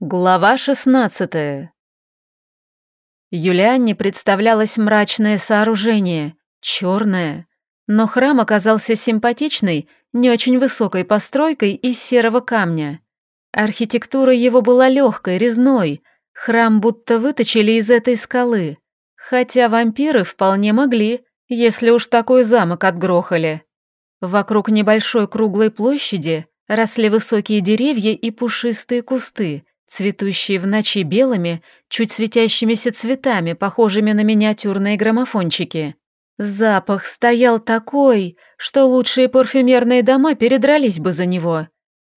Глава 16 Юлианне представлялось мрачное сооружение, черное, но храм оказался симпатичной, не очень высокой постройкой из серого камня. Архитектура его была легкой, резной, храм будто выточили из этой скалы, хотя вампиры вполне могли, если уж такой замок отгрохали. Вокруг небольшой круглой площади росли высокие деревья и пушистые кусты, цветущие в ночи белыми, чуть светящимися цветами, похожими на миниатюрные граммофончики. Запах стоял такой, что лучшие парфюмерные дома передрались бы за него.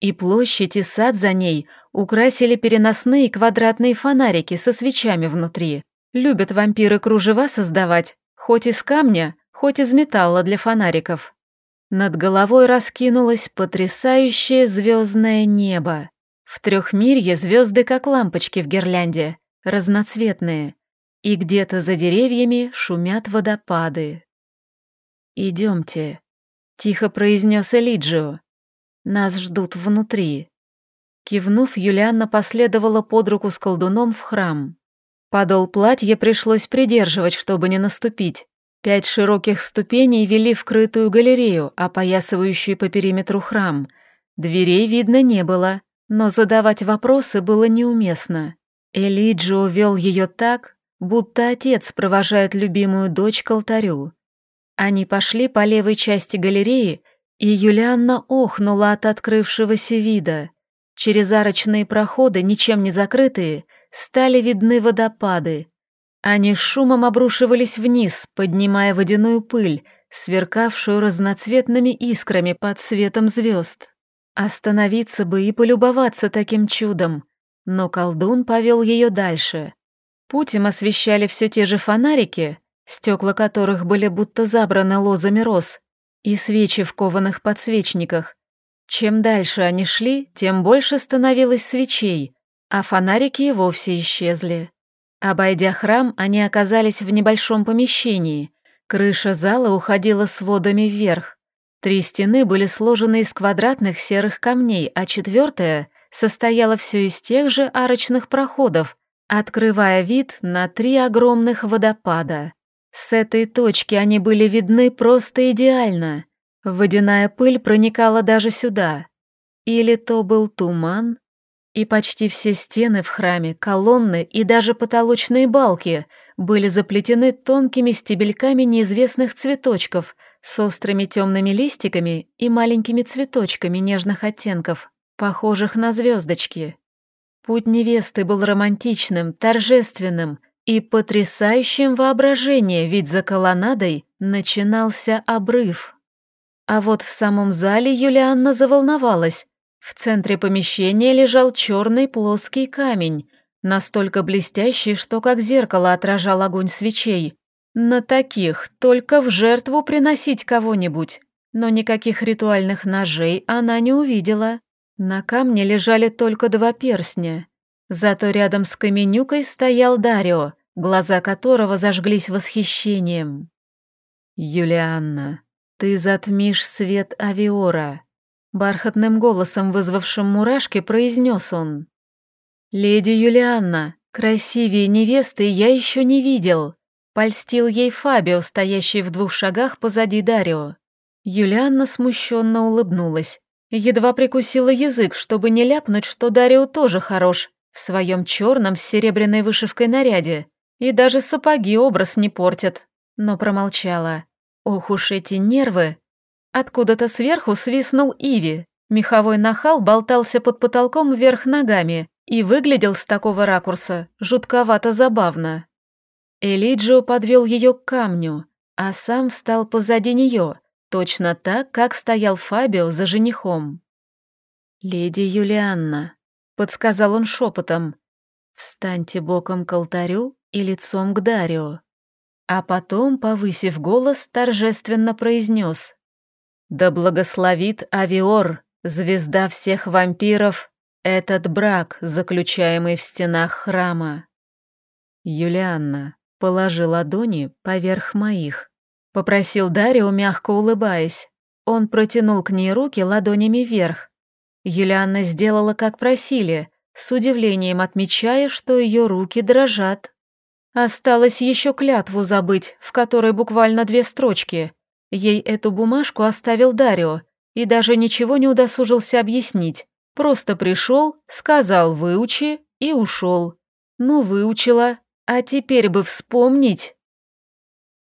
И площадь, и сад за ней украсили переносные квадратные фонарики со свечами внутри. Любят вампиры кружева создавать, хоть из камня, хоть из металла для фонариков. Над головой раскинулось потрясающее звездное небо. В трехмирье звезды как лампочки в гирлянде, разноцветные, и где-то за деревьями шумят водопады. «Идемте», — тихо произнес Элиджио. «Нас ждут внутри». Кивнув, Юлианна последовала под руку с колдуном в храм. Подол платья пришлось придерживать, чтобы не наступить. Пять широких ступеней вели крытую галерею, опоясывающую по периметру храм. Дверей видно не было, но задавать вопросы было неуместно. Элиджио вел ее так, будто отец провожает любимую дочь к алтарю. Они пошли по левой части галереи, и Юлианна охнула от открывшегося вида. Через арочные проходы, ничем не закрытые, стали видны водопады. Они шумом обрушивались вниз, поднимая водяную пыль, сверкавшую разноцветными искрами под светом звезд. Остановиться бы и полюбоваться таким чудом, но колдун повел ее дальше. Путь освещали все те же фонарики, стекла которых были будто забраны лозами роз, и свечи в кованых подсвечниках. Чем дальше они шли, тем больше становилось свечей, а фонарики и вовсе исчезли. Обойдя храм, они оказались в небольшом помещении. Крыша зала уходила сводами вверх. Три стены были сложены из квадратных серых камней, а четвертая состояла все из тех же арочных проходов, открывая вид на три огромных водопада. С этой точки они были видны просто идеально. Водяная пыль проникала даже сюда. Или то был туман, и почти все стены в храме, колонны и даже потолочные балки были заплетены тонкими стебельками неизвестных цветочков — с острыми темными листиками и маленькими цветочками нежных оттенков, похожих на звездочки. Путь невесты был романтичным, торжественным и потрясающим воображение, ведь за колоннадой начинался обрыв. А вот в самом зале Юлианна заволновалась. В центре помещения лежал черный плоский камень, настолько блестящий, что как зеркало отражал огонь свечей. На таких только в жертву приносить кого-нибудь, но никаких ритуальных ножей она не увидела. На камне лежали только два перстня. Зато рядом с каменюкой стоял Дарио, глаза которого зажглись восхищением. «Юлианна, ты затмишь свет Авиора», — бархатным голосом, вызвавшим мурашки, произнес он. «Леди Юлианна, красивее невесты я еще не видел», Польстил ей Фабио, стоящий в двух шагах позади Дарио. Юлианна смущенно улыбнулась. Едва прикусила язык, чтобы не ляпнуть, что Дарио тоже хорош, в своем черном с серебряной вышивкой наряде, и даже сапоги образ не портят. Но промолчала. Ох уж эти нервы. Откуда-то сверху свистнул Иви. Меховой нахал болтался под потолком вверх ногами и выглядел с такого ракурса жутковато забавно. Элиджио подвел ее к камню, а сам встал позади нее, точно так, как стоял Фабио за женихом. «Леди Юлианна», — подсказал он шепотом, — «встаньте боком к алтарю и лицом к Дарио». А потом, повысив голос, торжественно произнес «Да благословит Авиор, звезда всех вампиров, этот брак, заключаемый в стенах храма». «Юлианна, Положи ладони поверх моих. Попросил Дарио, мягко улыбаясь. Он протянул к ней руки ладонями вверх. Юлианна сделала, как просили, с удивлением отмечая, что ее руки дрожат. Осталось еще клятву забыть, в которой буквально две строчки. Ей эту бумажку оставил Дарио и даже ничего не удосужился объяснить. Просто пришел, сказал «выучи» и ушел. Ну, выучила, а теперь бы вспомнить.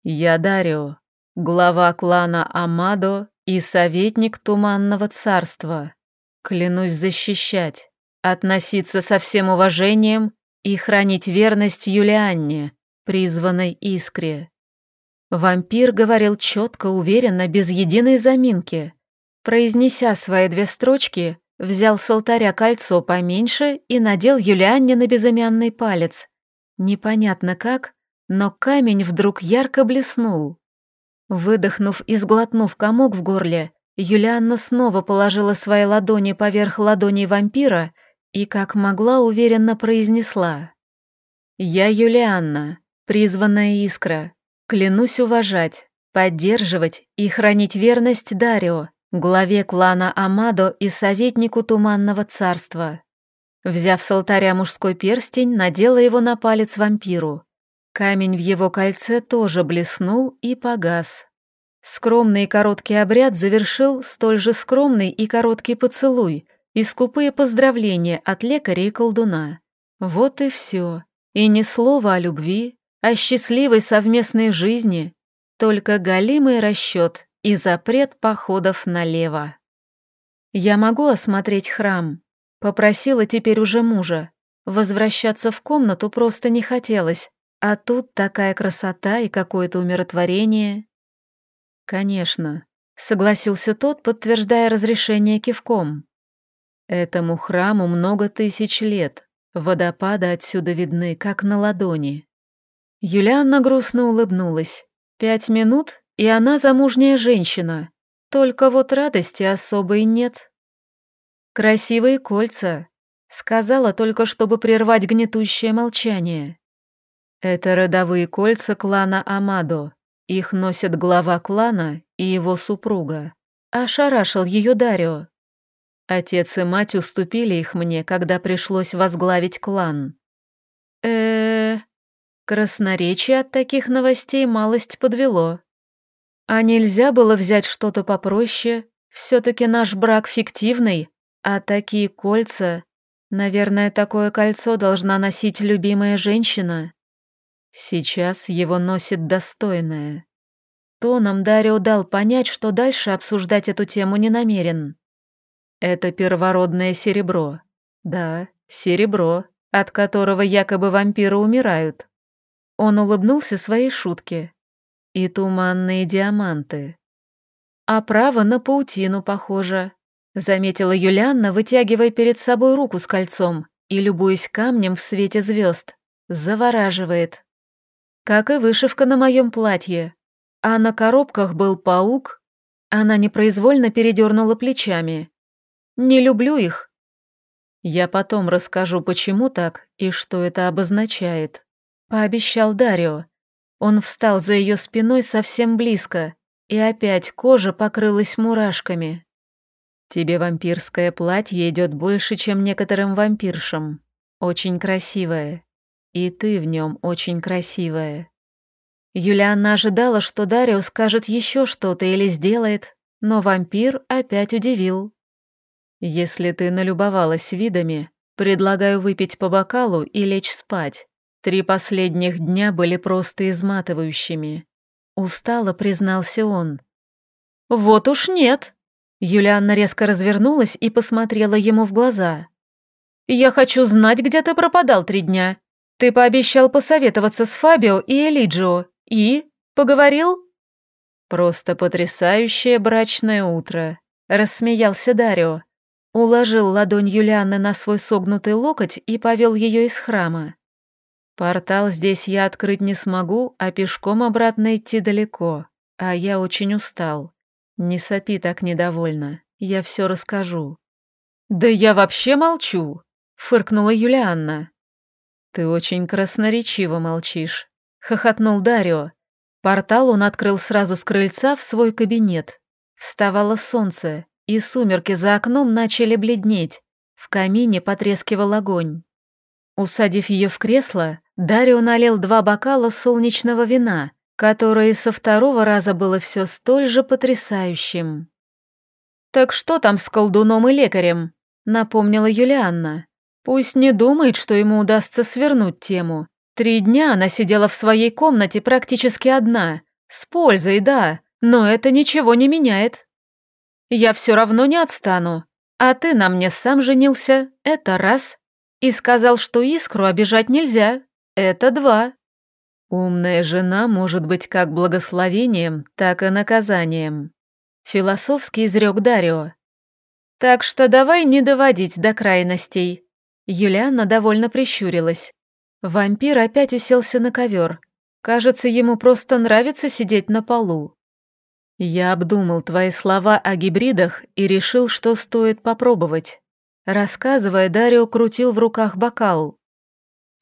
Я Дарио, глава клана Амадо и советник Туманного Царства. Клянусь защищать, относиться со всем уважением и хранить верность Юлианне, призванной Искре. Вампир говорил четко, уверенно, без единой заминки. Произнеся свои две строчки, взял с алтаря кольцо поменьше и надел Юлианне на безымянный палец. Непонятно как, но камень вдруг ярко блеснул. Выдохнув и сглотнув комок в горле, Юлианна снова положила свои ладони поверх ладоней вампира и, как могла, уверенно произнесла. «Я Юлианна, призванная искра, клянусь уважать, поддерживать и хранить верность Дарио, главе клана Амадо и советнику Туманного Царства». Взяв с алтаря мужской перстень, надела его на палец вампиру. Камень в его кольце тоже блеснул и погас. Скромный и короткий обряд завершил столь же скромный и короткий поцелуй и скупые поздравления от лекаря и колдуна. Вот и все. И ни слова о любви, о счастливой совместной жизни, только галимый расчет и запрет походов налево. «Я могу осмотреть храм?» Попросила теперь уже мужа. Возвращаться в комнату просто не хотелось, а тут такая красота и какое-то умиротворение. Конечно, согласился тот, подтверждая разрешение кивком. Этому храму много тысяч лет, водопады отсюда видны, как на ладони. Юлианна грустно улыбнулась. Пять минут, и она замужняя женщина. Только вот радости особой нет. «Красивые кольца», — сказала только, чтобы прервать гнетущее молчание. Это родовые кольца клана Амадо. Их носит глава клана и его супруга. Ошарашил ее Дарио. Отец и мать уступили их мне, когда пришлось возглавить клан. э Красноречие от таких новостей малость подвело. А нельзя было взять что-то попроще? все таки наш брак фиктивный, а такие кольца... Наверное, такое кольцо должна носить любимая женщина. Сейчас его носит достойная. Тоном Дарио дал понять, что дальше обсуждать эту тему не намерен. Это первородное серебро. Да, серебро, от которого якобы вампиры умирают. Он улыбнулся своей шутке. И туманные диаманты. А право на паутину похоже. Заметила Юлианна, вытягивая перед собой руку с кольцом и любуясь камнем в свете звезд. Завораживает как и вышивка на моем платье. А на коробках был паук. Она непроизвольно передернула плечами. Не люблю их. Я потом расскажу, почему так и что это обозначает. Пообещал Дарио. Он встал за ее спиной совсем близко, и опять кожа покрылась мурашками. Тебе вампирское платье идет больше, чем некоторым вампиршам. Очень красивое. И ты в нем очень красивая. Юлианна ожидала, что Дарио скажет еще что-то или сделает, но вампир опять удивил. «Если ты налюбовалась видами, предлагаю выпить по бокалу и лечь спать. Три последних дня были просто изматывающими». Устало признался он. «Вот уж нет!» Юлианна резко развернулась и посмотрела ему в глаза. «Я хочу знать, где ты пропадал три дня. Ты пообещал посоветоваться с Фабио и Элиджио. И? Поговорил?» «Просто потрясающее брачное утро», — рассмеялся Дарио. Уложил ладонь Юлианны на свой согнутый локоть и повел ее из храма. «Портал здесь я открыть не смогу, а пешком обратно идти далеко, а я очень устал. Не сопи так недовольно, я все расскажу». «Да я вообще молчу», — фыркнула Юлианна. «Ты очень красноречиво молчишь», — хохотнул Дарио. Портал он открыл сразу с крыльца в свой кабинет. Вставало солнце, и сумерки за окном начали бледнеть. В камине потрескивал огонь. Усадив ее в кресло, Дарио налил два бокала солнечного вина, которое со второго раза было все столь же потрясающим. «Так что там с колдуном и лекарем?» — напомнила Юлианна. «Пусть не думает, что ему удастся свернуть тему. Три дня она сидела в своей комнате практически одна. С пользой, да, но это ничего не меняет. Я все равно не отстану. А ты на мне сам женился, это раз. И сказал, что искру обижать нельзя, это два. Умная жена может быть как благословением, так и наказанием. Философски изрек Дарио. Так что давай не доводить до крайностей. Юлианна довольно прищурилась. Вампир опять уселся на ковер. Кажется, ему просто нравится сидеть на полу. Я обдумал твои слова о гибридах и решил, что стоит попробовать. Рассказывая, Дарио крутил в руках бокал.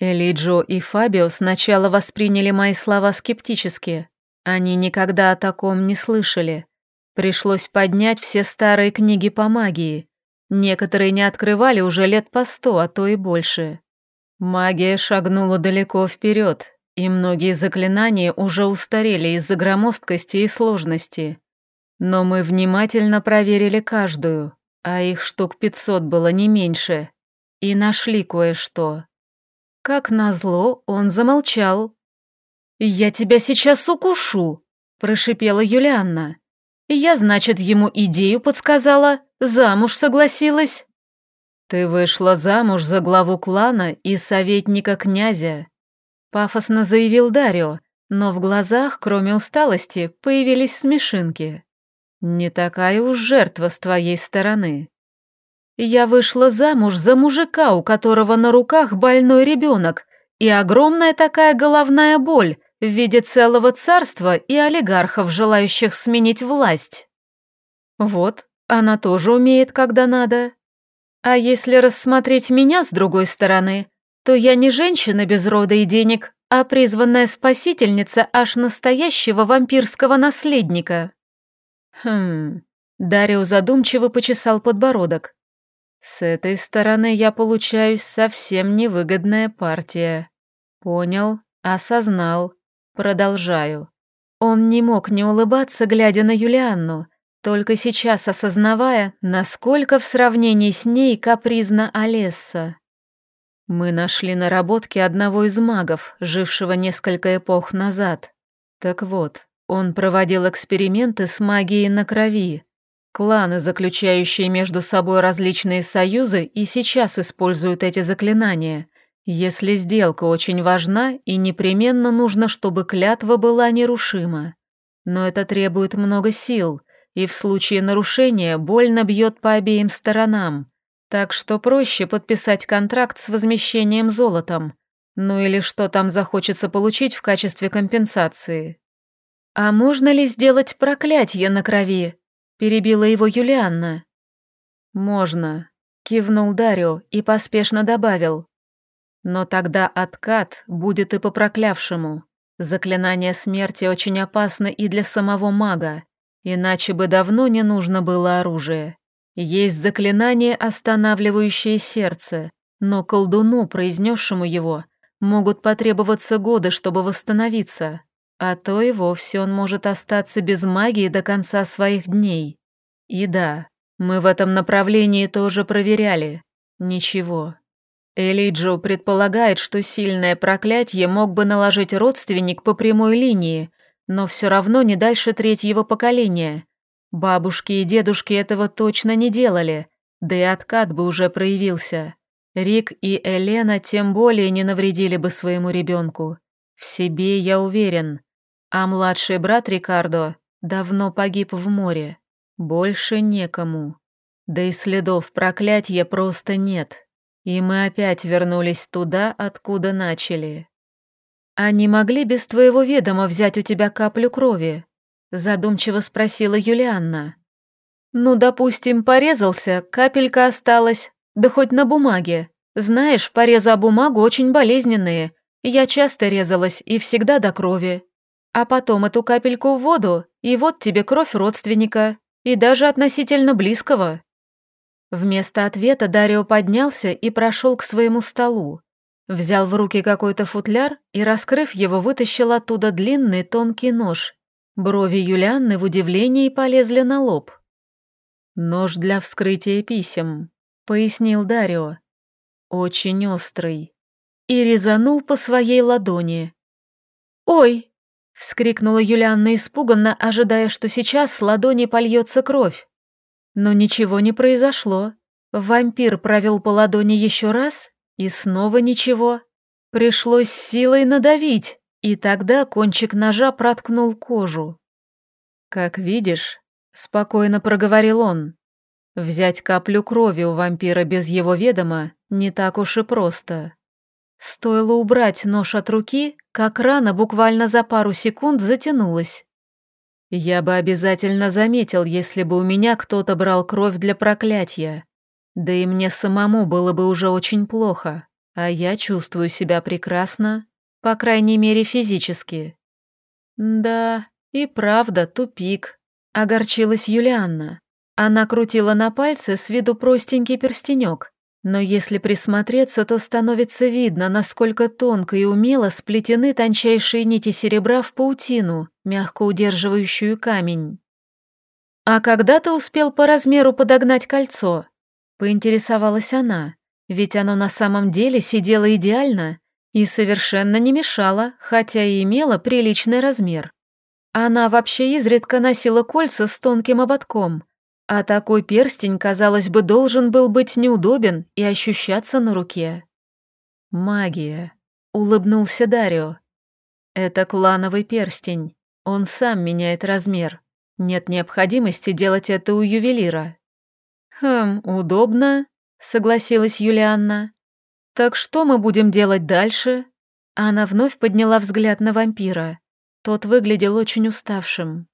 Элиджо и Фабио сначала восприняли мои слова скептически. Они никогда о таком не слышали. Пришлось поднять все старые книги по магии. Некоторые не открывали уже лет по сто, а то и больше. Магия шагнула далеко вперед, и многие заклинания уже устарели из-за громоздкости и сложности. Но мы внимательно проверили каждую, а их штук пятьсот было не меньше, и нашли кое-что. Как назло, он замолчал. «Я тебя сейчас укушу», — прошипела Юлианна. «Я, значит, ему идею подсказала, замуж согласилась». «Ты вышла замуж за главу клана и советника князя», — пафосно заявил Дарио, но в глазах, кроме усталости, появились смешинки. «Не такая уж жертва с твоей стороны». «Я вышла замуж за мужика, у которого на руках больной ребенок, и огромная такая головная боль в виде целого царства и олигархов, желающих сменить власть». «Вот, она тоже умеет, когда надо», а если рассмотреть меня с другой стороны, то я не женщина без рода и денег, а призванная спасительница аж настоящего вампирского наследника. Хм, Дарио задумчиво почесал подбородок. С этой стороны я получаюсь совсем невыгодная партия. Понял, осознал, продолжаю. Он не мог не улыбаться, глядя на Юлианну, только сейчас осознавая, насколько в сравнении с ней капризна Олесса. Мы нашли наработки одного из магов, жившего несколько эпох назад. Так вот, он проводил эксперименты с магией на крови. Кланы, заключающие между собой различные союзы, и сейчас используют эти заклинания. Если сделка очень важна, и непременно нужно, чтобы клятва была нерушима. Но это требует много сил, и в случае нарушения больно бьет по обеим сторонам, так что проще подписать контракт с возмещением золотом, ну или что там захочется получить в качестве компенсации. «А можно ли сделать проклятие на крови?» – перебила его Юлианна. «Можно», – кивнул Дарио и поспешно добавил. «Но тогда откат будет и по проклявшему. Заклинание смерти очень опасно и для самого мага, Иначе бы давно не нужно было оружие. Есть заклинание, останавливающее сердце, но колдуну, произнесшему его, могут потребоваться годы, чтобы восстановиться, а то и вовсе он может остаться без магии до конца своих дней. И да, мы в этом направлении тоже проверяли. Ничего. Элиджо предполагает, что сильное проклятие мог бы наложить родственник по прямой линии, но все равно не дальше третьего поколения. Бабушки и дедушки этого точно не делали, да и откат бы уже проявился. Рик и Елена тем более не навредили бы своему ребенку. В себе я уверен. А младший брат Рикардо давно погиб в море. Больше некому. Да и следов проклятия просто нет. И мы опять вернулись туда, откуда начали. «Они могли без твоего ведома взять у тебя каплю крови?» Задумчиво спросила Юлианна. «Ну, допустим, порезался, капелька осталась, да хоть на бумаге. Знаешь, порезы о бумагу очень болезненные. Я часто резалась и всегда до крови. А потом эту капельку в воду, и вот тебе кровь родственника, и даже относительно близкого». Вместо ответа Дарио поднялся и прошел к своему столу. Взял в руки какой-то футляр и, раскрыв его, вытащил оттуда длинный тонкий нож. Брови Юлианны в удивлении полезли на лоб. «Нож для вскрытия писем», — пояснил Дарио. «Очень острый». И резанул по своей ладони. «Ой!» — вскрикнула Юлианна испуганно, ожидая, что сейчас с ладони польется кровь. Но ничего не произошло. Вампир провел по ладони еще раз и снова ничего. Пришлось силой надавить, и тогда кончик ножа проткнул кожу. «Как видишь», — спокойно проговорил он, — «взять каплю крови у вампира без его ведома не так уж и просто». Стоило убрать нож от руки, как рана буквально за пару секунд затянулась. Я бы обязательно заметил, если бы у меня кто-то брал кровь для проклятия. Да и мне самому было бы уже очень плохо, а я чувствую себя прекрасно, по крайней мере физически. Да, и правда, тупик. Огорчилась Юлианна. Она крутила на пальце с виду простенький перстенек, но если присмотреться, то становится видно, насколько тонко и умело сплетены тончайшие нити серебра в паутину, мягко удерживающую камень. «А когда ты успел по размеру подогнать кольцо?» Поинтересовалась она, ведь оно на самом деле сидело идеально и совершенно не мешало, хотя и имело приличный размер. Она вообще изредка носила кольца с тонким ободком, а такой перстень, казалось бы, должен был быть неудобен и ощущаться на руке. «Магия», — улыбнулся Дарио. «Это клановый перстень, он сам меняет размер. Нет необходимости делать это у ювелира». «Хм, удобно», — согласилась Юлианна. «Так что мы будем делать дальше?» Она вновь подняла взгляд на вампира. Тот выглядел очень уставшим.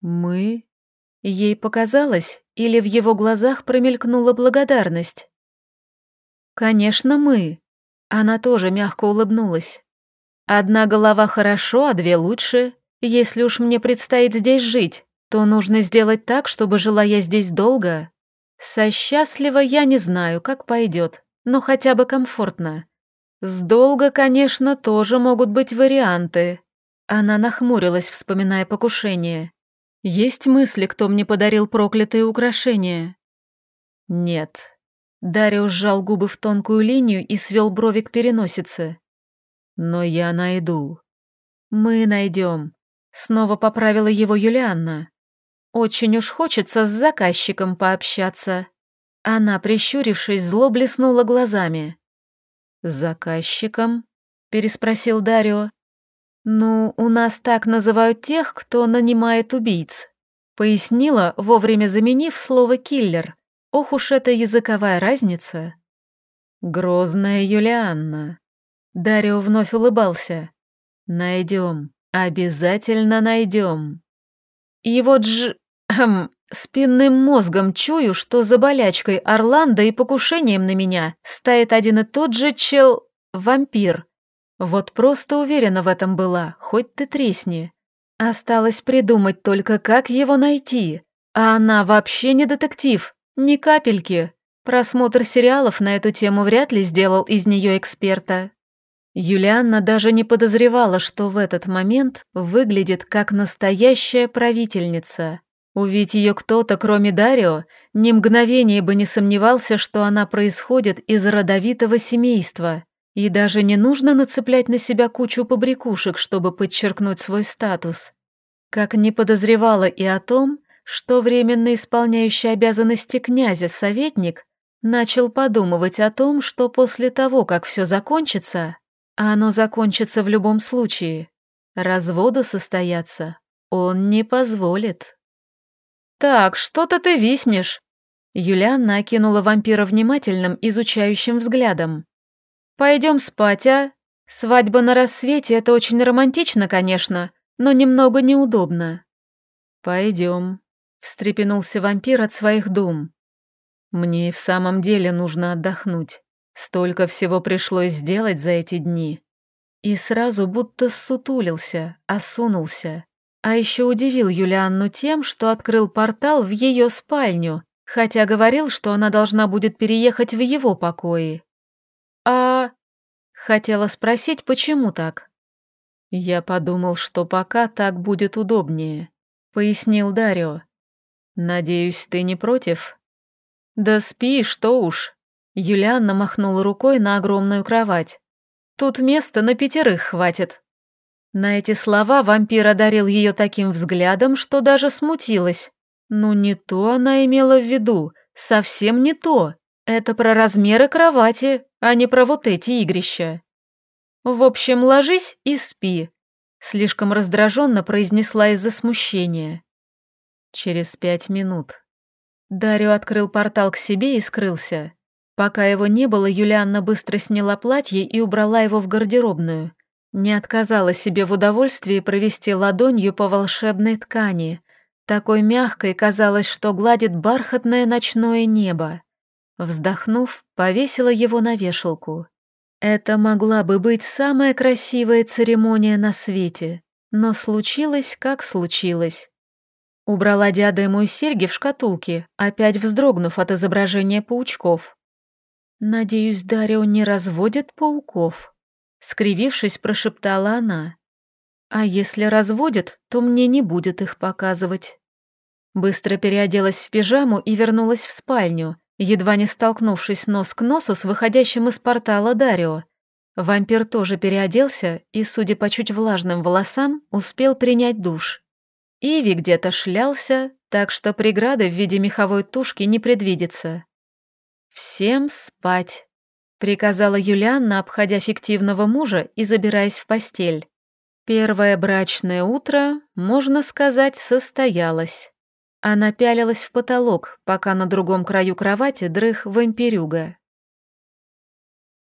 «Мы?» Ей показалось, или в его глазах промелькнула благодарность. «Конечно, мы». Она тоже мягко улыбнулась. «Одна голова хорошо, а две лучше. Если уж мне предстоит здесь жить, то нужно сделать так, чтобы жила я здесь долго, со счастливо я не знаю, как пойдет, но хотя бы комфортно. С долго, конечно, тоже могут быть варианты. Она нахмурилась, вспоминая покушение. Есть мысли, кто мне подарил проклятые украшения? Нет. Дарио сжал губы в тонкую линию и свел брови к переносице. Но я найду. Мы найдем. Снова поправила его Юлианна. Очень уж хочется с заказчиком пообщаться. Она, прищурившись, зло блеснула глазами. «С заказчиком?» — переспросил Дарио. «Ну, у нас так называют тех, кто нанимает убийц», — пояснила, вовремя заменив слово «киллер». Ох уж эта языковая разница. «Грозная Юлианна». Дарио вновь улыбался. «Найдем, обязательно найдем». И вот ж... Хм, спинным мозгом чую, что за болячкой Орландо и покушением на меня стоит один и тот же чел... вампир. Вот просто уверена в этом была, хоть ты тресни. Осталось придумать только, как его найти. А она вообще не детектив, ни капельки. Просмотр сериалов на эту тему вряд ли сделал из нее эксперта. Юлианна даже не подозревала, что в этот момент выглядит как настоящая правительница. Увидеть ее кто-то, кроме Дарио, ни мгновение бы не сомневался, что она происходит из родовитого семейства. И даже не нужно нацеплять на себя кучу побрякушек, чтобы подчеркнуть свой статус. Как не подозревала и о том, что временно исполняющий обязанности князя советник начал подумывать о том, что после того, как все закончится, а оно закончится в любом случае. Разводу состояться он не позволит. «Так, что-то ты виснешь!» Юлианна окинула вампира внимательным, изучающим взглядом. «Пойдем спать, а? Свадьба на рассвете — это очень романтично, конечно, но немного неудобно». «Пойдем», — встрепенулся вампир от своих дум. «Мне и в самом деле нужно отдохнуть. Столько всего пришлось сделать за эти дни. И сразу будто сутулился, осунулся. А еще удивил Юлианну тем, что открыл портал в ее спальню, хотя говорил, что она должна будет переехать в его покои. Хотела спросить, почему так? Я подумал, что пока так будет удобнее, пояснил Дарио. Надеюсь, ты не против? Да спи, что уж. Юлианна махнула рукой на огромную кровать. Тут места на пятерых хватит. На эти слова вампир одарил ее таким взглядом, что даже смутилась. Ну не то она имела в виду, совсем не то. Это про размеры кровати, а не про вот эти игрища. В общем, ложись и спи, слишком раздраженно произнесла из-за смущения. Через пять минут. Дарио открыл портал к себе и скрылся. Пока его не было, Юлианна быстро сняла платье и убрала его в гардеробную. Не отказала себе в удовольствии провести ладонью по волшебной ткани. Такой мягкой казалось, что гладит бархатное ночное небо. Вздохнув, повесила его на вешалку. Это могла бы быть самая красивая церемония на свете, но случилось, как случилось. Убрала диадему и серьги в шкатулке, опять вздрогнув от изображения паучков. «Надеюсь, Дарио не разводит пауков», — скривившись, прошептала она. «А если разводит, то мне не будет их показывать». Быстро переоделась в пижаму и вернулась в спальню, едва не столкнувшись нос к носу с выходящим из портала Дарио. Вампир тоже переоделся и, судя по чуть влажным волосам, успел принять душ. Иви где-то шлялся, так что преграды в виде меховой тушки не предвидится. «Всем спать», — приказала Юлианна, обходя фиктивного мужа и забираясь в постель. Первое брачное утро, можно сказать, состоялось. Она пялилась в потолок, пока на другом краю кровати дрых вампирюга.